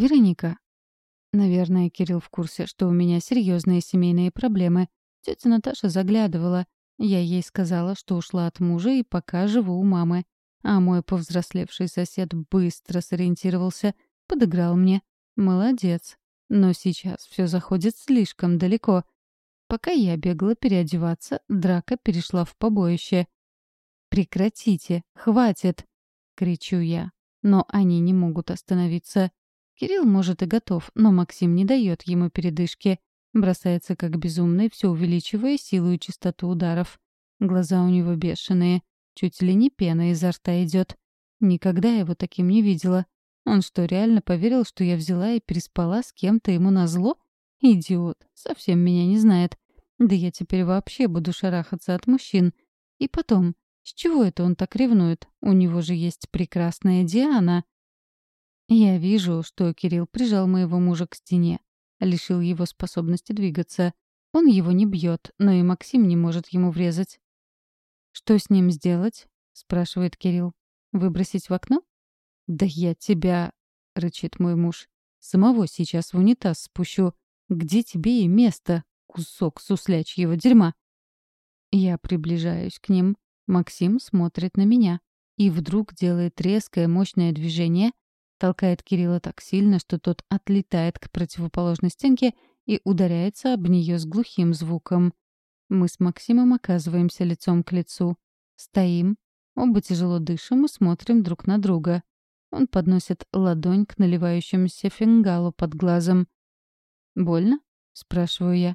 Вероника. Наверное, Кирилл в курсе, что у меня серьезные семейные проблемы. Тетя Наташа заглядывала. Я ей сказала, что ушла от мужа и пока живу у мамы. А мой повзрослевший сосед быстро сориентировался, подыграл мне. Молодец. Но сейчас все заходит слишком далеко. Пока я бегала переодеваться, драка перешла в побоище. «Прекратите! Хватит!» — кричу я. Но они не могут остановиться. Кирилл, может, и готов, но Максим не дает ему передышки. Бросается как безумный, все увеличивая силу и частоту ударов. Глаза у него бешеные. Чуть ли не пена изо рта идет. Никогда его таким не видела. Он что, реально поверил, что я взяла и переспала с кем-то ему назло? Идиот. Совсем меня не знает. Да я теперь вообще буду шарахаться от мужчин. И потом, с чего это он так ревнует? У него же есть прекрасная Диана. Я вижу, что Кирилл прижал моего мужа к стене, лишил его способности двигаться. Он его не бьет, но и Максим не может ему врезать. «Что с ним сделать?» — спрашивает Кирилл. «Выбросить в окно?» «Да я тебя...» — рычит мой муж. «Самого сейчас в унитаз спущу. Где тебе и место, кусок суслячьего дерьма?» Я приближаюсь к ним. Максим смотрит на меня и вдруг делает резкое мощное движение, толкает Кирилла так сильно, что тот отлетает к противоположной стенке и ударяется об нее с глухим звуком. Мы с Максимом оказываемся лицом к лицу. Стоим, оба тяжело дышим и смотрим друг на друга. Он подносит ладонь к наливающемуся фингалу под глазом. «Больно?» — спрашиваю я.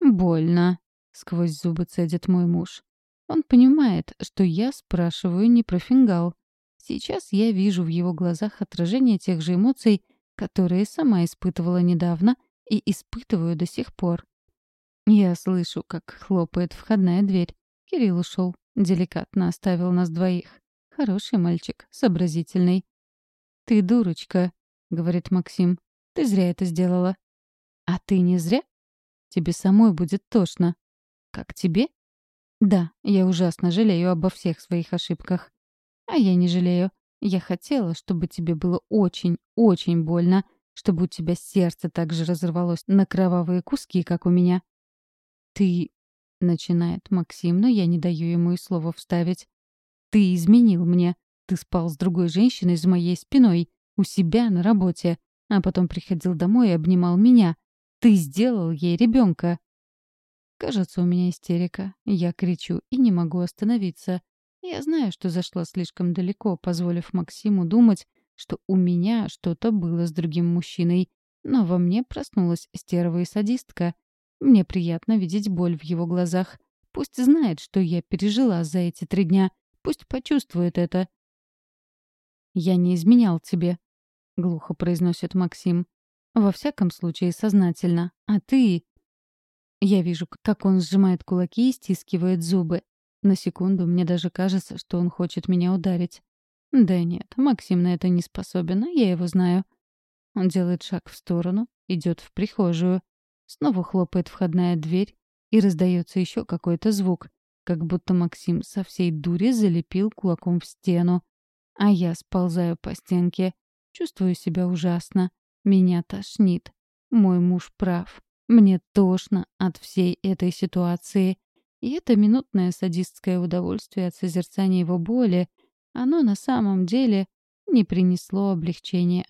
«Больно», — сквозь зубы цедит мой муж. Он понимает, что я спрашиваю не про фингал. Сейчас я вижу в его глазах отражение тех же эмоций, которые сама испытывала недавно и испытываю до сих пор. Я слышу, как хлопает входная дверь. Кирилл ушел, деликатно оставил нас двоих. Хороший мальчик, сообразительный. «Ты дурочка», — говорит Максим. «Ты зря это сделала». «А ты не зря? Тебе самой будет тошно». «Как тебе?» «Да, я ужасно жалею обо всех своих ошибках. А я не жалею. Я хотела, чтобы тебе было очень, очень больно, чтобы у тебя сердце так же разорвалось на кровавые куски, как у меня. Ты... Начинает Максим, но я не даю ему и слова вставить. Ты изменил мне. Ты спал с другой женщиной за моей спиной, у себя на работе, а потом приходил домой и обнимал меня. Ты сделал ей ребенка. Кажется, у меня истерика. Я кричу и не могу остановиться. Я знаю, что зашла слишком далеко, позволив Максиму думать, что у меня что-то было с другим мужчиной. Но во мне проснулась стерва и садистка. Мне приятно видеть боль в его глазах. Пусть знает, что я пережила за эти три дня. Пусть почувствует это. «Я не изменял тебе», — глухо произносит Максим. «Во всяком случае, сознательно. А ты...» Я вижу, как он сжимает кулаки и стискивает зубы. На секунду мне даже кажется, что он хочет меня ударить. Да нет, Максим на это не способен, я его знаю. Он делает шаг в сторону, идет в прихожую. Снова хлопает входная дверь, и раздается еще какой-то звук, как будто Максим со всей дури залепил кулаком в стену. А я сползаю по стенке, чувствую себя ужасно. Меня тошнит. Мой муж прав. Мне тошно от всей этой ситуации. И это минутное садистское удовольствие от созерцания его боли, оно на самом деле не принесло облегчения.